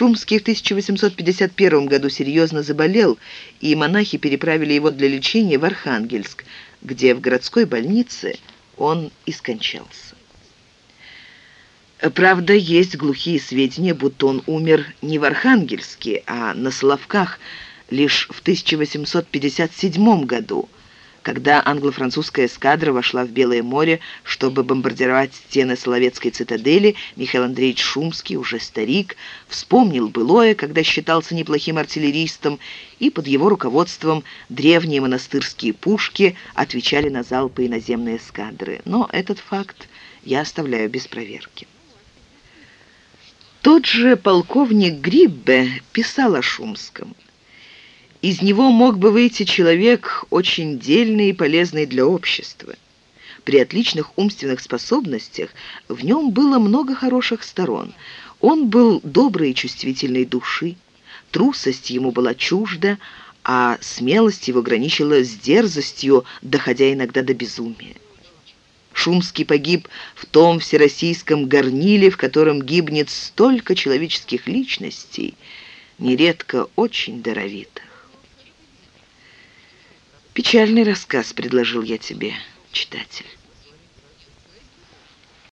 Шумский в 1851 году серьезно заболел, и монахи переправили его для лечения в Архангельск, где в городской больнице он и скончался. Правда, есть глухие сведения, будто он умер не в Архангельске, а на Соловках лишь в 1857 году, когда англо-французская эскадра вошла в Белое море, чтобы бомбардировать стены Соловецкой цитадели, Михаил Андреевич Шумский, уже старик, вспомнил былое, когда считался неплохим артиллеристом, и под его руководством древние монастырские пушки отвечали на залпы иноземной эскадры. Но этот факт я оставляю без проверки. Тот же полковник Гриббе писал о Шумском. Из него мог бы выйти человек очень дельный и полезный для общества. При отличных умственных способностях в нем было много хороших сторон. Он был доброй и чувствительной души, трусость ему была чужда, а смелость его граничила с дерзостью, доходя иногда до безумия. Шумский погиб в том всероссийском горниле, в котором гибнет столько человеческих личностей, нередко очень даровитых. Печальный рассказ предложил я тебе, читатель.